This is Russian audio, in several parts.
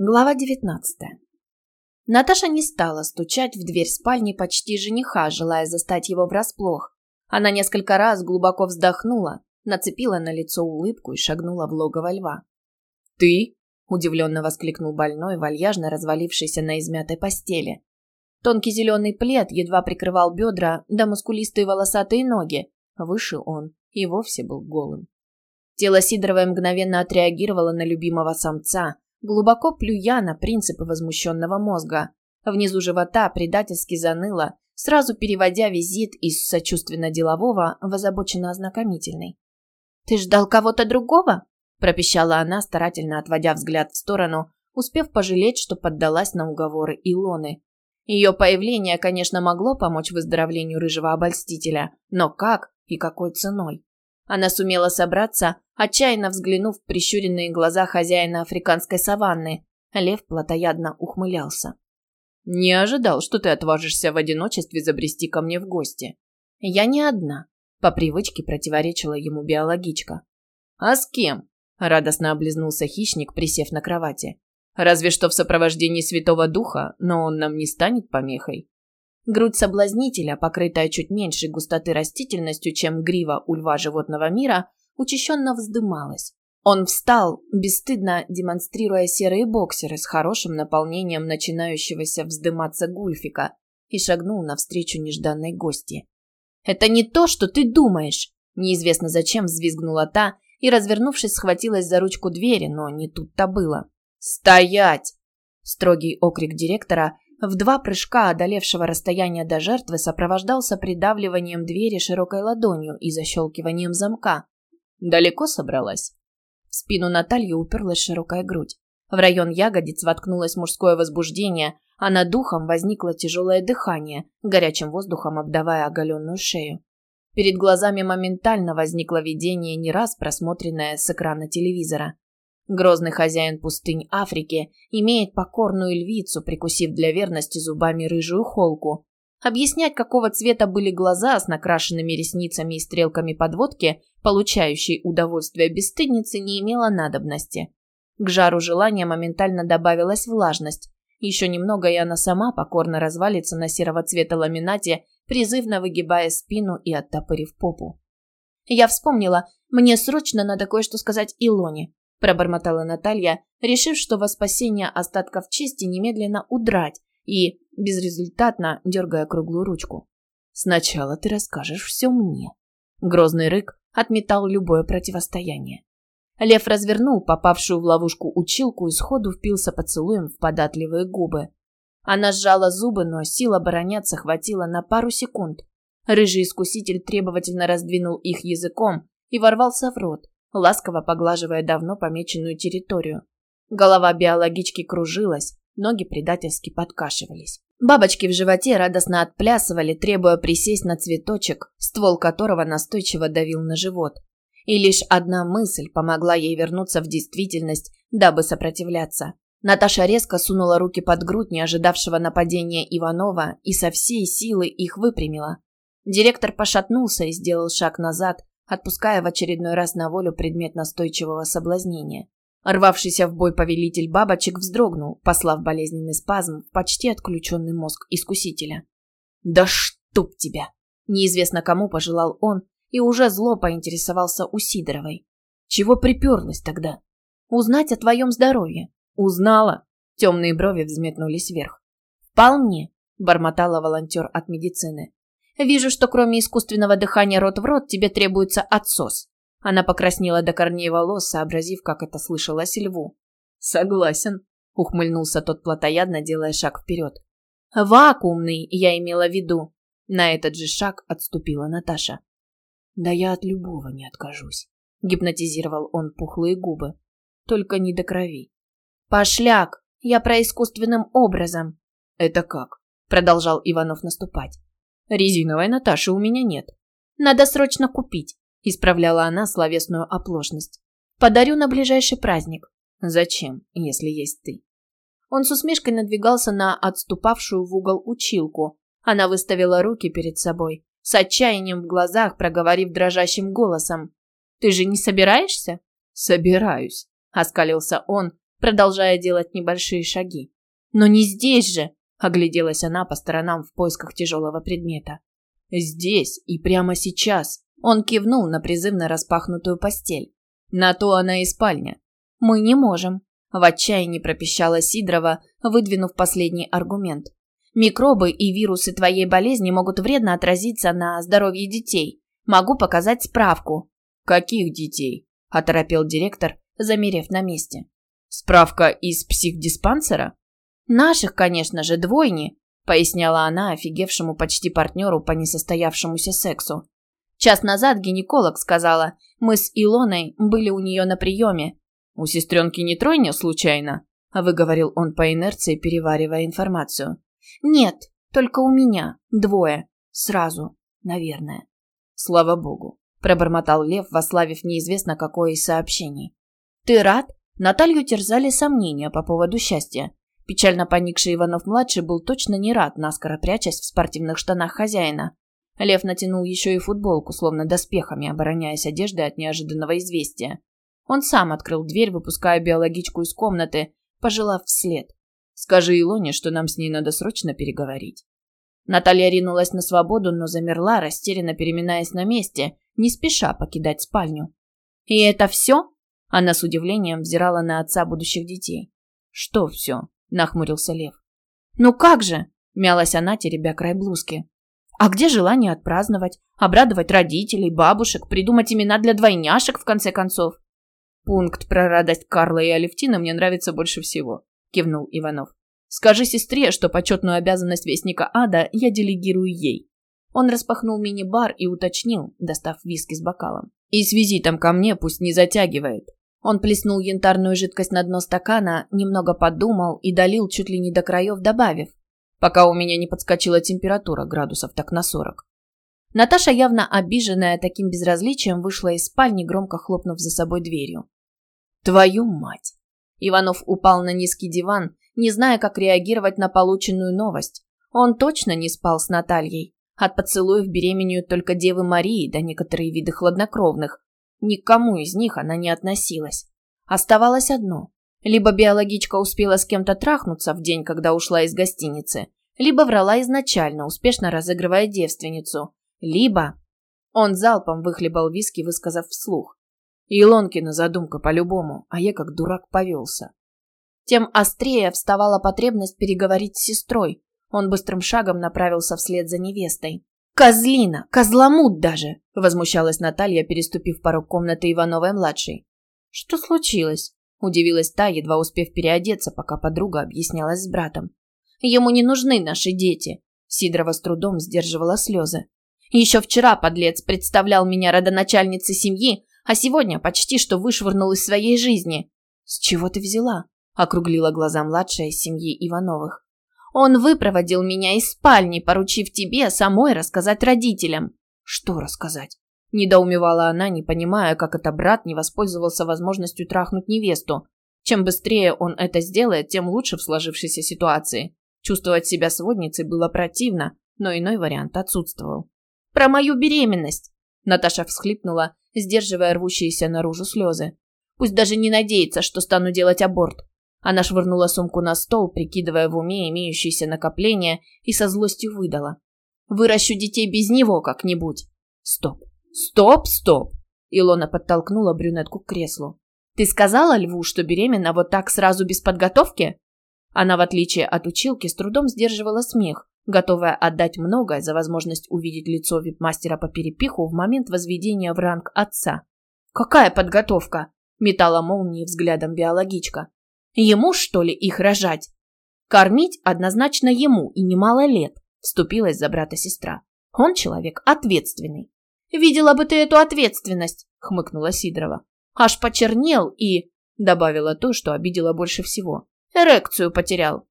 Глава 19. Наташа не стала стучать в дверь спальни почти жениха, желая застать его врасплох. Она несколько раз глубоко вздохнула, нацепила на лицо улыбку и шагнула в логово льва. «Ты?» – удивленно воскликнул больной, вальяжно развалившийся на измятой постели. Тонкий зеленый плед едва прикрывал бедра, да мускулистые волосатые ноги. Выше он и вовсе был голым. Тело Сидоровой мгновенно отреагировало на любимого самца – глубоко плюя на принципы возмущенного мозга. Внизу живота предательски заныло, сразу переводя визит из сочувственно-делового в озабоченно-ознакомительный. «Ты ждал кого-то другого?» – пропищала она, старательно отводя взгляд в сторону, успев пожалеть, что поддалась на уговоры Илоны. Ее появление, конечно, могло помочь выздоровлению рыжего обольстителя, но как и какой ценой? Она сумела собраться, отчаянно взглянув в прищуренные глаза хозяина африканской саванны. Лев плотоядно ухмылялся. «Не ожидал, что ты отважишься в одиночестве забрести ко мне в гости». «Я не одна», — по привычке противоречила ему биологичка. «А с кем?» — радостно облизнулся хищник, присев на кровати. «Разве что в сопровождении Святого Духа, но он нам не станет помехой». Грудь соблазнителя, покрытая чуть меньшей густоты растительностью, чем грива у льва животного мира, учащенно вздымалась. Он встал, бесстыдно демонстрируя серые боксеры с хорошим наполнением начинающегося вздыматься гульфика, и шагнул навстречу нежданной гости. «Это не то, что ты думаешь!» Неизвестно зачем взвизгнула та и, развернувшись, схватилась за ручку двери, но не тут-то было. «Стоять!» Строгий окрик директора в два прыжка одолевшего расстояние до жертвы сопровождался придавливанием двери широкой ладонью и защелкиванием замка. Далеко собралась? В спину Натальи уперлась широкая грудь. В район ягодиц воткнулось мужское возбуждение, а над духом возникло тяжелое дыхание, горячим воздухом обдавая оголенную шею. Перед глазами моментально возникло видение, не раз просмотренное с экрана телевизора. Грозный хозяин пустынь Африки имеет покорную львицу, прикусив для верности зубами рыжую холку. Объяснять, какого цвета были глаза с накрашенными ресницами и стрелками подводки, получающей удовольствие бесстыдницы, не имело надобности. К жару желания моментально добавилась влажность. Еще немного, и она сама покорно развалится на серого цвета ламинате, призывно выгибая спину и оттопырив попу. Я вспомнила, мне срочно надо кое-что сказать Илоне пробормотала Наталья, решив, что во спасение остатков чести немедленно удрать и, безрезультатно дергая круглую ручку. «Сначала ты расскажешь все мне». Грозный рык отметал любое противостояние. Лев развернул попавшую в ловушку училку и сходу впился поцелуем в податливые губы. Она сжала зубы, но сил обороняться хватило на пару секунд. Рыжий искуситель требовательно раздвинул их языком и ворвался в рот, ласково поглаживая давно помеченную территорию. Голова биологички кружилась, ноги предательски подкашивались. Бабочки в животе радостно отплясывали, требуя присесть на цветочек, ствол которого настойчиво давил на живот. И лишь одна мысль помогла ей вернуться в действительность, дабы сопротивляться. Наташа резко сунула руки под грудь не ожидавшего нападения Иванова и со всей силы их выпрямила. Директор пошатнулся и сделал шаг назад, отпуская в очередной раз на волю предмет настойчивого соблазнения. Рвавшийся в бой повелитель бабочек вздрогнул, послав болезненный спазм в почти отключенный мозг искусителя. «Да чтоб тебя!» Неизвестно кому пожелал он и уже зло поинтересовался у Сидоровой. «Чего приперлась тогда?» «Узнать о твоем здоровье». «Узнала?» Темные брови взметнулись вверх. «Вполне», – бормотала волонтер от медицины. Вижу, что кроме искусственного дыхания рот в рот тебе требуется отсос. Она покраснела до корней волос, сообразив, как это слышалось льву. Согласен, ухмыльнулся тот плотоядно, делая шаг вперед. Вакуумный, я имела в виду. На этот же шаг отступила Наташа. Да я от любого не откажусь, гипнотизировал он пухлые губы. Только не до крови. Пошляк, я про искусственным образом. Это как? продолжал Иванов наступать. Резиновой Наташи у меня нет. Надо срочно купить, исправляла она словесную оплошность. Подарю на ближайший праздник. Зачем, если есть ты? Он с усмешкой надвигался на отступавшую в угол училку. Она выставила руки перед собой, с отчаянием в глазах, проговорив дрожащим голосом. «Ты же не собираешься?» «Собираюсь», — оскалился он, продолжая делать небольшие шаги. «Но не здесь же!» – огляделась она по сторонам в поисках тяжелого предмета. «Здесь и прямо сейчас!» – он кивнул на призывно распахнутую постель. «На то она и спальня». «Мы не можем», – в отчаянии пропищала Сидорова, выдвинув последний аргумент. «Микробы и вирусы твоей болезни могут вредно отразиться на здоровье детей. Могу показать справку». «Каких детей?» – оторопел директор, замерев на месте. «Справка из психдиспансера?» «Наших, конечно же, двойни», – поясняла она офигевшему почти партнеру по несостоявшемуся сексу. Час назад гинеколог сказала, мы с Илоной были у нее на приеме. «У сестренки не тройня, случайно?» – выговорил он по инерции, переваривая информацию. «Нет, только у меня. Двое. Сразу. Наверное». «Слава богу», – пробормотал Лев, вославив неизвестно какое из сообщений. «Ты рад?» Наталью терзали сомнения по поводу счастья. Печально поникший Иванов-младший был точно не рад, наскоро прячась в спортивных штанах хозяина. Лев натянул еще и футболку, словно доспехами, обороняясь одеждой от неожиданного известия. Он сам открыл дверь, выпуская биологичку из комнаты, пожелав вслед. «Скажи Илоне, что нам с ней надо срочно переговорить». Наталья ринулась на свободу, но замерла, растерянно переминаясь на месте, не спеша покидать спальню. «И это все?» Она с удивлением взирала на отца будущих детей. «Что все?» – нахмурился Лев. «Ну как же?» – мялась она, теребя край блузки. «А где желание отпраздновать, обрадовать родителей, бабушек, придумать имена для двойняшек, в конце концов?» «Пункт про радость Карла и Алевтины мне нравится больше всего», – кивнул Иванов. «Скажи сестре, что почетную обязанность Вестника Ада я делегирую ей». Он распахнул мини-бар и уточнил, достав виски с бокалом. «И с визитом ко мне пусть не затягивает. Он плеснул янтарную жидкость на дно стакана, немного подумал и долил чуть ли не до краев, добавив, пока у меня не подскочила температура градусов так на сорок. Наташа, явно обиженная таким безразличием, вышла из спальни, громко хлопнув за собой дверью. «Твою мать!» Иванов упал на низкий диван, не зная, как реагировать на полученную новость. Он точно не спал с Натальей. От поцелуев беременеют только Девы Марии да некоторые виды хладнокровных, Никому из них она не относилась. Оставалось одно. Либо биологичка успела с кем-то трахнуться в день, когда ушла из гостиницы, либо врала изначально, успешно разыгрывая девственницу, либо... Он залпом выхлебал виски, высказав вслух. Илонкина задумка по-любому, а я как дурак повелся. Тем острее вставала потребность переговорить с сестрой. Он быстрым шагом направился вслед за невестой. «Козлина! Козломут даже!» – возмущалась Наталья, переступив порог комнаты Ивановой-младшей. «Что случилось?» – удивилась та, едва успев переодеться, пока подруга объяснялась с братом. «Ему не нужны наши дети!» Сидорова с трудом сдерживала слезы. «Еще вчера подлец представлял меня родоначальницей семьи, а сегодня почти что вышвырнул из своей жизни». «С чего ты взяла?» – округлила глаза младшая из семьи Ивановых. Он выпроводил меня из спальни, поручив тебе самой рассказать родителям. Что рассказать? Недоумевала она, не понимая, как это брат не воспользовался возможностью трахнуть невесту. Чем быстрее он это сделает, тем лучше в сложившейся ситуации. Чувствовать себя сводницей было противно, но иной вариант отсутствовал. «Про мою беременность!» Наташа всхлипнула, сдерживая рвущиеся наружу слезы. «Пусть даже не надеется, что стану делать аборт. Она швырнула сумку на стол, прикидывая в уме имеющиеся накопления, и со злостью выдала. «Выращу детей без него как-нибудь». «Стоп! Стоп! Стоп!» Илона подтолкнула брюнетку к креслу. «Ты сказала Льву, что беременна вот так сразу без подготовки?» Она, в отличие от училки, с трудом сдерживала смех, готовая отдать многое за возможность увидеть лицо вип-мастера по перепиху в момент возведения в ранг отца. «Какая подготовка?» – метала молнией взглядом биологичка. Ему, что ли, их рожать? Кормить однозначно ему и немало лет, вступилась за брата сестра. Он человек ответственный. Видела бы ты эту ответственность, хмыкнула Сидорова. Аж почернел и... Добавила то, что обидела больше всего. Эрекцию потерял.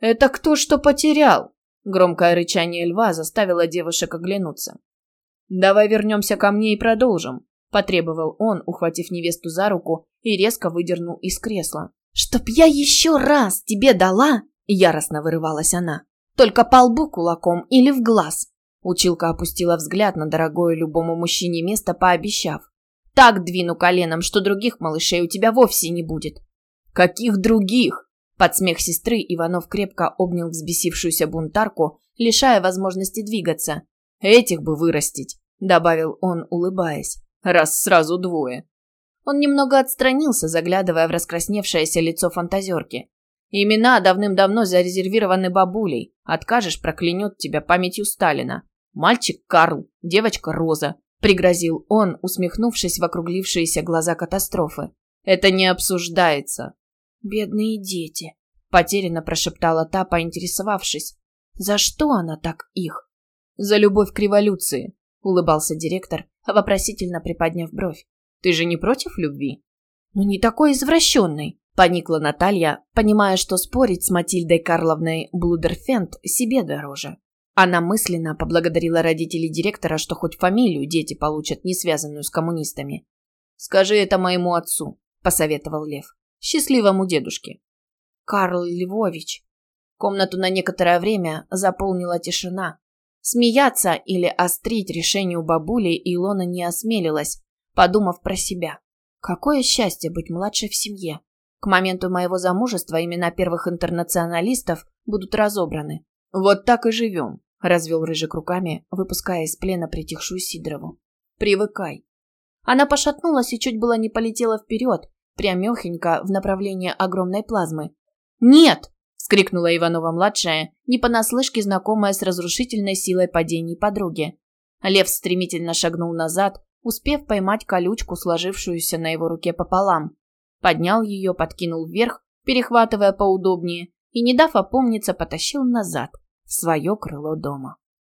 Это кто что потерял? Громкое рычание льва заставило девушек оглянуться. «Давай вернемся ко мне и продолжим», – потребовал он, ухватив невесту за руку и резко выдернул из кресла. «Чтоб я еще раз тебе дала!» – яростно вырывалась она. «Только по лбу кулаком или в глаз!» Училка опустила взгляд на дорогое любому мужчине место, пообещав. «Так двину коленом, что других малышей у тебя вовсе не будет!» Каких других? Под смех сестры Иванов крепко обнял взбесившуюся бунтарку, лишая возможности двигаться. «Этих бы вырастить», — добавил он, улыбаясь, — «раз сразу двое». Он немного отстранился, заглядывая в раскрасневшееся лицо фантазерки. «Имена давным-давно зарезервированы бабулей. Откажешь, проклянет тебя памятью Сталина. Мальчик Карл, девочка Роза», — пригрозил он, усмехнувшись в округлившиеся глаза катастрофы. «Это не обсуждается». «Бедные дети», — потерянно прошептала та, поинтересовавшись. «За что она так их?» «За любовь к революции», — улыбался директор, вопросительно приподняв бровь. «Ты же не против любви?» «Ну не такой извращенный», — поникла Наталья, понимая, что спорить с Матильдой Карловной Блудерфенд себе дороже. Она мысленно поблагодарила родителей директора, что хоть фамилию дети получат, не связанную с коммунистами. «Скажи это моему отцу», — посоветовал Лев. «Счастливому дедушке». «Карл Львович». Комнату на некоторое время заполнила тишина. Смеяться или острить решению бабули Илона не осмелилась, подумав про себя. Какое счастье быть младшей в семье. К моменту моего замужества имена первых интернационалистов будут разобраны. «Вот так и живем», — развел Рыжик руками, выпуская из плена притихшую Сидорову. «Привыкай». Она пошатнулась и чуть было не полетела вперед, прямехенько в направлении огромной плазмы. «Нет!» — скрикнула Иванова-младшая, не понаслышке знакомая с разрушительной силой падений подруги. Лев стремительно шагнул назад, успев поймать колючку, сложившуюся на его руке пополам. Поднял ее, подкинул вверх, перехватывая поудобнее, и, не дав опомниться, потащил назад, в свое крыло дома.